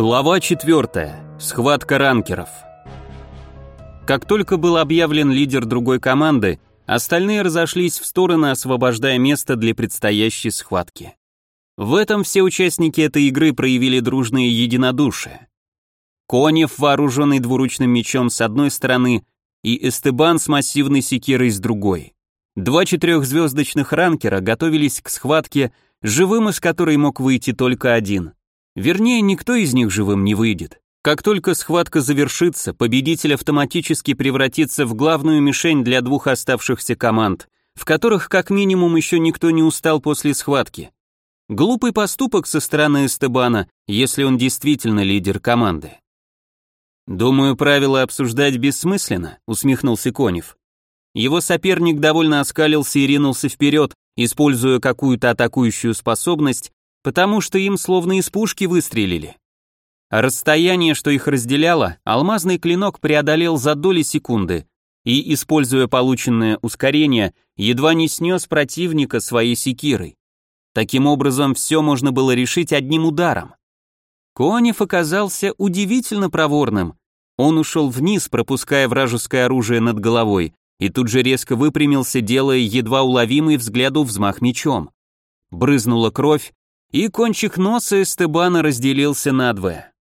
Глава 4. Схватка ранкеров. Как только был объявлен лидер другой команды, остальные разошлись в стороны, освобождая место для предстоящей схватки. В этом все участники этой игры проявили дружное единодушие. Конев, вооруженный двуручным мечом с одной стороны, и Эстебан с массивной секирой с другой. Два четырехзвездочных ранкера готовились к схватке, живым из которой мог выйти только один. Вернее, никто из них живым не выйдет. Как только схватка завершится, победитель автоматически превратится в главную мишень для двух оставшихся команд, в которых как минимум еще никто не устал после схватки. Глупый поступок со стороны Эстебана, если он действительно лидер команды. «Думаю, правила обсуждать бессмысленно», — усмехнулся Конев. Его соперник довольно оскалился и ринулся вперед, используя какую-то атакующую способность, потому что им словно из пушки выстрелили. А расстояние, что их разделяло, алмазный клинок преодолел за доли секунды и, используя полученное ускорение, едва не снес противника своей секирой. Таким образом, все можно было решить одним ударом. Конев оказался удивительно проворным. Он ушел вниз, пропуская вражеское оружие над головой, и тут же резко выпрямился, делая едва уловимый взгляду взмах мечом. Брызнула кровь, и кончик носа Эстебана разделился надвое.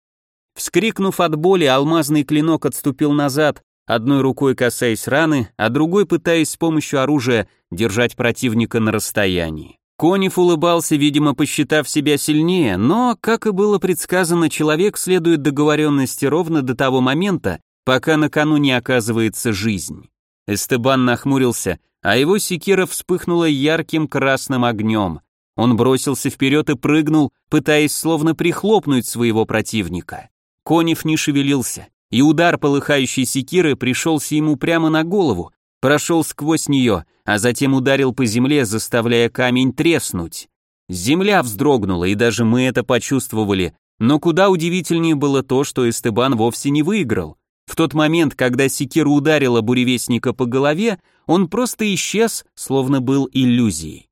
Вскрикнув от боли, алмазный клинок отступил назад, одной рукой касаясь раны, а другой пытаясь с помощью оружия держать противника на расстоянии. Конев улыбался, видимо, посчитав себя сильнее, но, как и было предсказано, человек следует договоренности ровно до того момента, пока на кону не оказывается жизнь. Эстебан нахмурился, а его секира вспыхнула ярким красным огнем. Он бросился вперед и прыгнул, пытаясь словно прихлопнуть своего противника. Конев не шевелился, и удар полыхающей секиры пришелся ему прямо на голову, прошел сквозь нее, а затем ударил по земле, заставляя камень треснуть. Земля вздрогнула, и даже мы это почувствовали, но куда удивительнее было то, что Эстебан вовсе не выиграл. В тот момент, когда секира ударила буревестника по голове, он просто исчез, словно был иллюзией.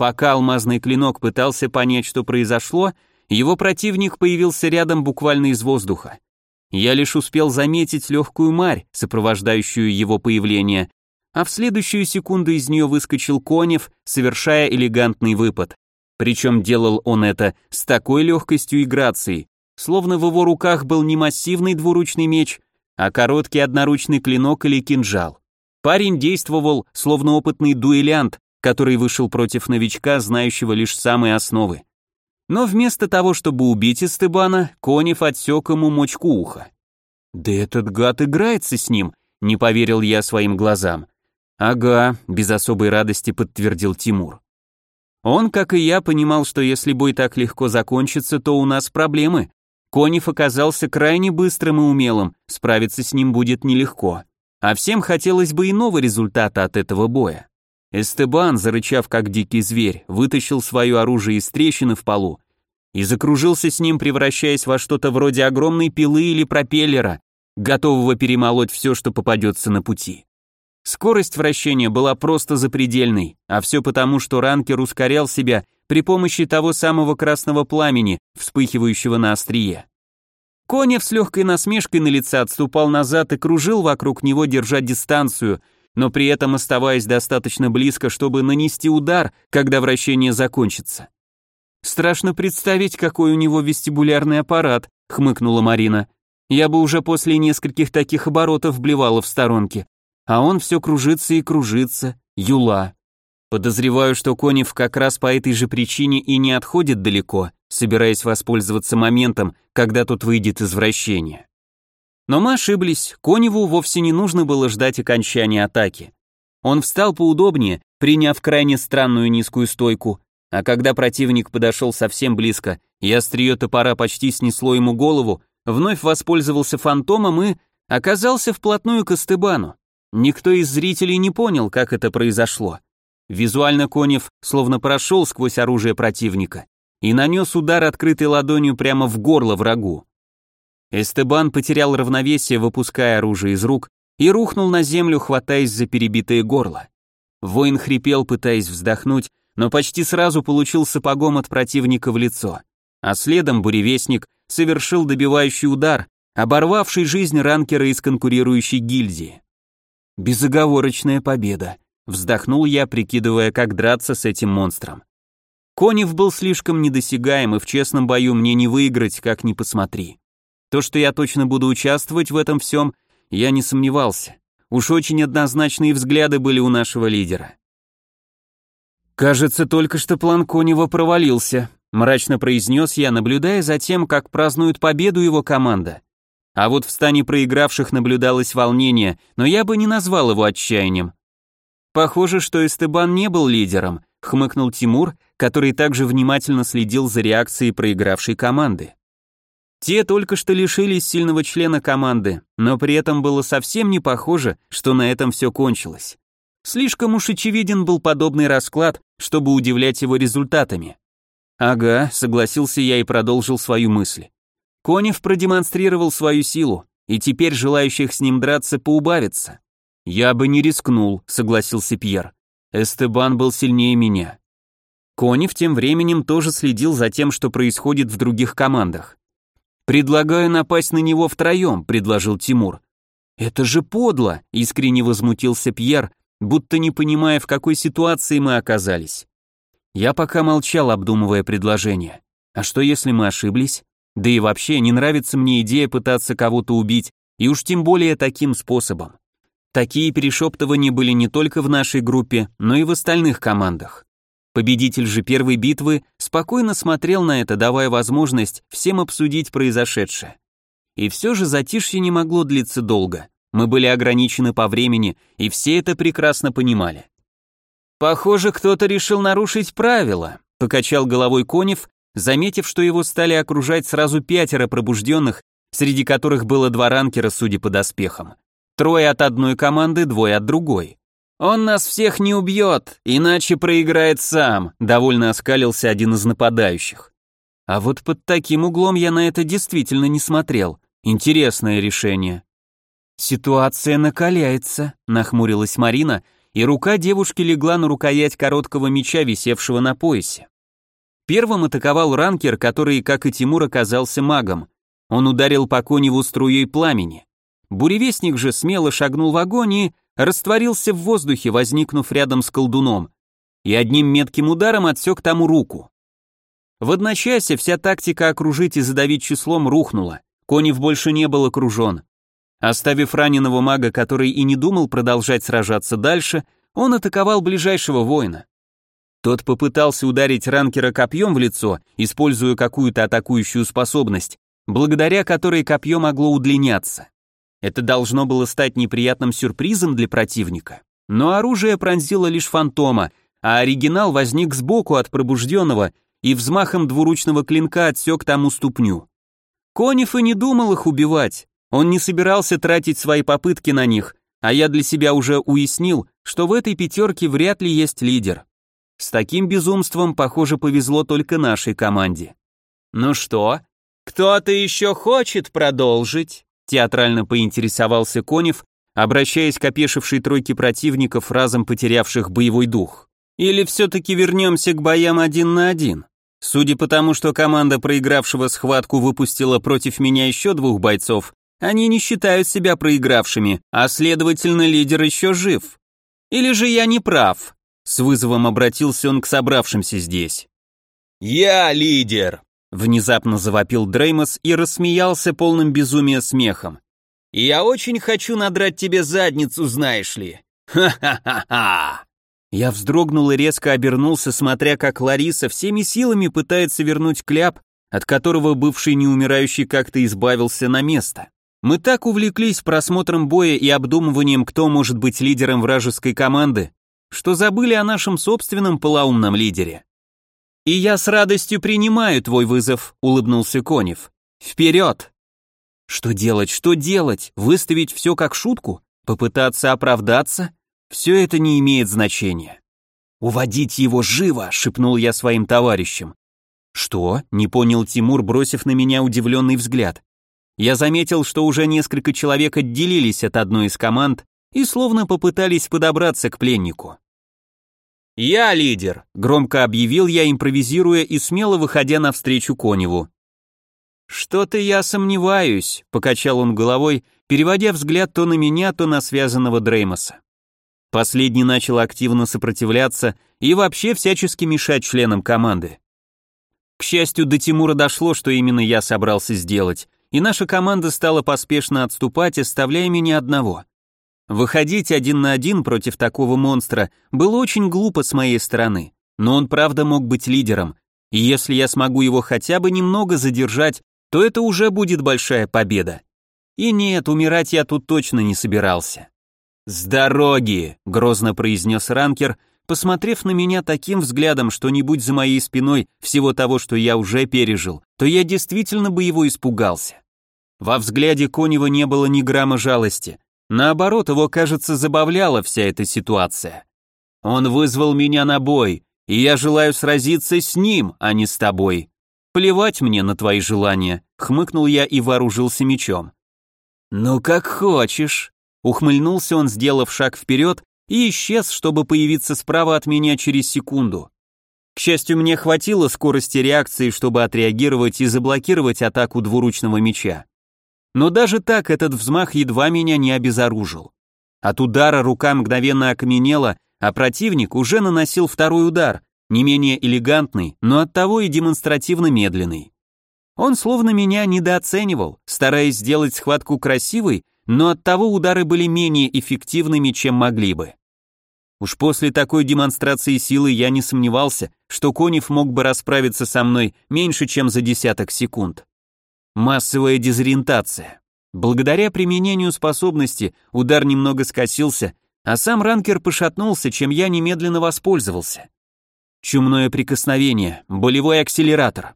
Пока алмазный клинок пытался понять, что произошло, его противник появился рядом буквально из воздуха. Я лишь успел заметить легкую марь, сопровождающую его появление, а в следующую секунду из нее выскочил Конев, совершая элегантный выпад. Причем делал он это с такой легкостью и грацией, словно в его руках был не массивный двуручный меч, а короткий одноручный клинок или кинжал. Парень действовал словно опытный дуэлянт, который вышел против новичка, знающего лишь самые основы. Но вместо того, чтобы убить Эстебана, Конев отсек ему мочку уха. «Да этот гад играется с ним», — не поверил я своим глазам. «Ага», — без особой радости подтвердил Тимур. Он, как и я, понимал, что если бой так легко закончится, то у нас проблемы. Конев оказался крайне быстрым и умелым, справиться с ним будет нелегко. А всем хотелось бы иного результата от этого боя. Эстебан, зарычав как дикий зверь, вытащил свое оружие из трещины в полу и закружился с ним, превращаясь во что-то вроде огромной пилы или пропеллера, готового перемолоть все, что попадется на пути. Скорость вращения была просто запредельной, а все потому, что ранкер ускорял себя при помощи того самого красного пламени, вспыхивающего на острие. Конев с легкой насмешкой на лице отступал назад и кружил вокруг него, держа дистанцию, но при этом оставаясь достаточно близко, чтобы нанести удар, когда вращение закончится. «Страшно представить, какой у него вестибулярный аппарат», — хмыкнула Марина. «Я бы уже после нескольких таких оборотов блевала в сторонке. А он все кружится и кружится. Юла». Подозреваю, что Конев как раз по этой же причине и не отходит далеко, собираясь воспользоваться моментом, когда тот выйдет из вращения. Но мы ошиблись, Коневу вовсе не нужно было ждать окончания атаки. Он встал поудобнее, приняв крайне странную низкую стойку, а когда противник подошел совсем близко и острие топора почти снесло ему голову, вновь воспользовался фантомом и оказался вплотную к Эстебану. Никто из зрителей не понял, как это произошло. Визуально Конев словно прошел сквозь оружие противника и нанес удар открытой ладонью прямо в горло врагу. Эстебан потерял равновесие, выпуская оружие из рук, и рухнул на землю, хватаясь за перебитое горло. Воин хрипел, пытаясь вздохнуть, но почти сразу получил сапогом от противника в лицо. А следом буревестник совершил добивающий удар, оборвавший жизнь ранкера из конкурирующей гильдии. Безоговорочная победа. Вздохнул я, прикидывая, как драться с этим монстром. Конев был слишком недосягаем, и в честном бою мне не выиграть, как ни посмотри. То, что я точно буду участвовать в этом всем, я не сомневался. Уж очень однозначные взгляды были у нашего лидера. «Кажется, только что план Конева провалился», — мрачно произнес я, наблюдая за тем, как празднует победу его команда. А вот в стане проигравших наблюдалось волнение, но я бы не назвал его отчаянием. Похоже, что Эстебан не был лидером, хмыкнул Тимур, который также внимательно следил за реакцией проигравшей команды. Те только что лишились сильного члена команды, но при этом было совсем не похоже, что на этом все кончилось. Слишком уж очевиден был подобный расклад, чтобы удивлять его результатами. Ага, согласился я и продолжил свою мысль. Конев продемонстрировал свою силу, и теперь желающих с ним драться поубавится. Я бы не рискнул, согласился Пьер. Эстебан был сильнее меня. Конев тем временем тоже следил за тем, что происходит в других командах. «Предлагаю напасть на него втроем», — предложил Тимур. «Это же подло», — искренне возмутился Пьер, будто не понимая, в какой ситуации мы оказались. Я пока молчал, обдумывая предложение. А что, если мы ошиблись? Да и вообще, не нравится мне идея пытаться кого-то убить, и уж тем более таким способом. Такие перешептывания были не только в нашей группе, но и в остальных командах. Победитель же первой битвы спокойно смотрел на это, давая возможность всем обсудить произошедшее. И все же затишье не могло длиться долго. Мы были ограничены по времени, и все это прекрасно понимали. «Похоже, кто-то решил нарушить правила», — покачал головой Конев, заметив, что его стали окружать сразу пятеро пробужденных, среди которых было два ранкера, судя по доспехам. Трое от одной команды, двое от другой. «Он нас всех не убьет, иначе проиграет сам», — довольно оскалился один из нападающих. А вот под таким углом я на это действительно не смотрел. Интересное решение. «Ситуация накаляется», — нахмурилась Марина, и рука девушки легла на рукоять короткого меча, висевшего на поясе. Первым атаковал ранкер, который, как и Тимур, оказался магом. Он ударил по коневу струей пламени. Буревестник же смело шагнул в огонь и растворился в воздухе, возникнув рядом с колдуном, и одним метким ударом отсек тому руку. В одночасье вся тактика окружить и задавить числом рухнула. Конев больше не был окружен. Оставив раненого мага, который и не думал продолжать сражаться дальше, он атаковал ближайшего воина. Тот попытался ударить ранкера копьем в лицо, используя какую-то атакующую способность, благодаря которой копье могло удлиняться. Это должно было стать неприятным сюрпризом для противника. Но оружие пронзило лишь фантома, а оригинал возник сбоку от пробужденного и взмахом двуручного клинка отсек тому ступню. Конев и не думал их убивать, он не собирался тратить свои попытки на них, а я для себя уже уяснил, что в этой пятерке вряд ли есть лидер. С таким безумством, похоже, повезло только нашей команде. Ну что, кто-то еще хочет продолжить? Театрально поинтересовался Конев, обращаясь к опешившей тройке противников, разом потерявших боевой дух. Или все-таки вернемся к боям один на один? Судя по тому, что команда проигравшего схватку выпустила против меня еще двух бойцов, они не считают себя проигравшими, а следовательно лидер еще жив. Или же я не прав? С вызовом обратился он к собравшимся здесь. «Я лидер!» Внезапно завопил Дреймос и рассмеялся полным безумия смехом. «Я очень хочу надрать тебе задницу, знаешь ли! Ха-ха-ха-ха!» Я вздрогнул и резко обернулся, смотря как Лариса всеми силами пытается вернуть кляп, от которого бывший неумирающий как-то избавился на место. Мы так увлеклись просмотром боя и обдумыванием, кто может быть лидером вражеской команды, что забыли о нашем собственном полоумном лидере. «И я с радостью принимаю твой вызов», — улыбнулся Конев. «Вперед!» Что делать, что делать? Выставить все как шутку? Попытаться оправдаться? Все это не имеет значения. «Уводить его живо!» — шепнул я своим товарищам. «Что?» — не понял Тимур, бросив на меня удивленный взгляд. Я заметил, что уже несколько человек отделились от одной из команд и словно попытались подобраться к пленнику. «Я лидер», — громко объявил я, импровизируя и смело выходя навстречу Коневу. «Что-то я сомневаюсь», — покачал он головой, переводя взгляд то на меня, то на связанного Дреймоса. Последний начал активно сопротивляться и вообще всячески мешать членам команды. К счастью, до Тимура дошло, что именно я собрался сделать, и наша команда стала поспешно отступать, оставляя меня одного. Выходить один на один против такого монстра было очень глупо с моей стороны, но он правда мог быть лидером, и если я смогу его хотя бы немного задержать, то это уже будет большая победа. И нет, умирать я тут точно не собирался. «С дороги!» — грозно произнес ранкер, посмотрев на меня таким взглядом, что не будь за моей спиной всего того, что я уже пережил, то я действительно бы его испугался. Во взгляде Конева не было ни грамма жалости. Наоборот, его, кажется, забавляла вся эта ситуация. Он вызвал меня на бой, и я желаю сразиться с ним, а не с тобой. Плевать мне на твои желания, хмыкнул я и вооружился мечом. Ну как хочешь, Ухмыльнулся он, сделав шаг вперед, и исчез, чтобы появиться справа от меня через секунду. К счастью, мне хватило скорости реакции, чтобы отреагировать и заблокировать атаку двуручного меча. Но даже так этот взмах едва меня не обезоружил. От удара рука мгновенно окаменела, а противник уже наносил второй удар, не менее элегантный, но оттого и демонстративно медленный. Он словно меня недооценивал, стараясь сделать схватку красивой, но оттого удары были менее эффективными, чем могли бы. Уж после такой демонстрации силы я не сомневался, что Конев мог бы расправиться со мной меньше, чем за десяток секунд. Массовая дезориентация. Благодаря применению способности удар немного скосился, а сам ранкер пошатнулся, чем я немедленно воспользовался. Чумное прикосновение, болевой акселератор.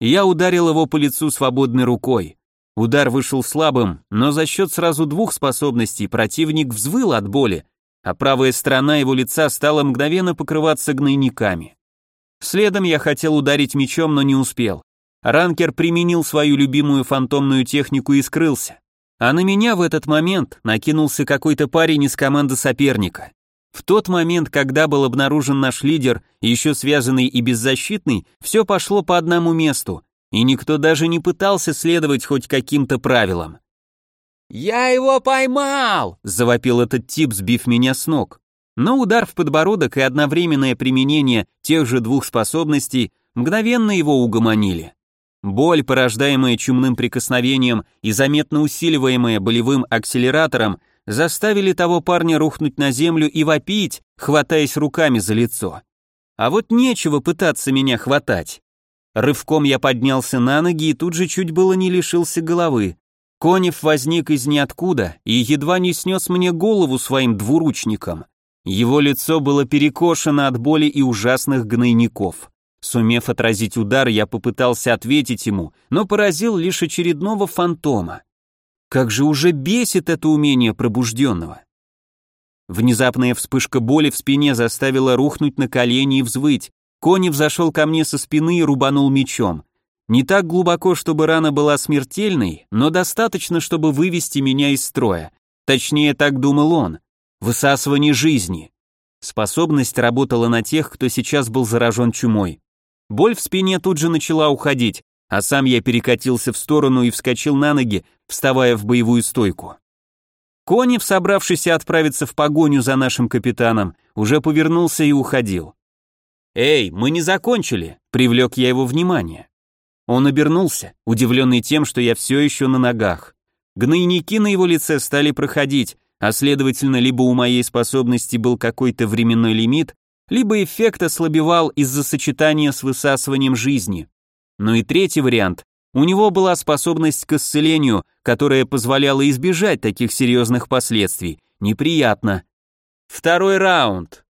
Я ударил его по лицу свободной рукой. Удар вышел слабым, но за счет сразу двух способностей противник взвыл от боли, а правая сторона его лица стала мгновенно покрываться гнойниками. Следом я хотел ударить мечом, но не успел. Ранкер применил свою любимую фантомную технику и скрылся. А на меня в этот момент накинулся какой-то парень из команды соперника. В тот момент, когда был обнаружен наш лидер, еще связанный и беззащитный, все пошло по одному месту, и никто даже не пытался следовать хоть каким-то правилам. «Я его поймал!» – завопил этот тип, сбив меня с ног. Но удар в подбородок и одновременное применение тех же двух способностей мгновенно его угомонили. Боль, порождаемая чумным прикосновением и заметно усиливаемая болевым акселератором, заставили того парня рухнуть на землю и вопить, хватаясь руками за лицо. А вот нечего пытаться меня хватать. Рывком я поднялся на ноги и тут же чуть было не лишился головы. Конев возник из ниоткуда и едва не снес мне голову своим двуручником. Его лицо было перекошено от боли и ужасных гнойников. Сумев отразить удар, я попытался ответить ему, но поразил лишь очередного фантома. Как же уже бесит это умение пробужденного. Внезапная вспышка боли в спине заставила рухнуть на колени и взвыть. Конев зашел ко мне со спины и рубанул мечом. Не так глубоко, чтобы рана была смертельной, но достаточно, чтобы вывести меня из строя. Точнее, так думал он. Высасывание жизни. Способность работала на тех, кто сейчас был заражен чумой. Боль в спине тут же начала уходить, а сам я перекатился в сторону и вскочил на ноги, вставая в боевую стойку. Конев, собравшийся отправиться в погоню за нашим капитаном, уже повернулся и уходил. «Эй, мы не закончили!» — привлек я его внимание. Он обернулся, удивленный тем, что я все еще на ногах. Гнойники на его лице стали проходить, а следовательно, либо у моей способности был какой-то временной лимит, либо эффект ослабевал из-за сочетания с высасыванием жизни. Ну и третий вариант. У него была способность к исцелению, которая позволяла избежать таких серьезных последствий. Неприятно. Второй раунд.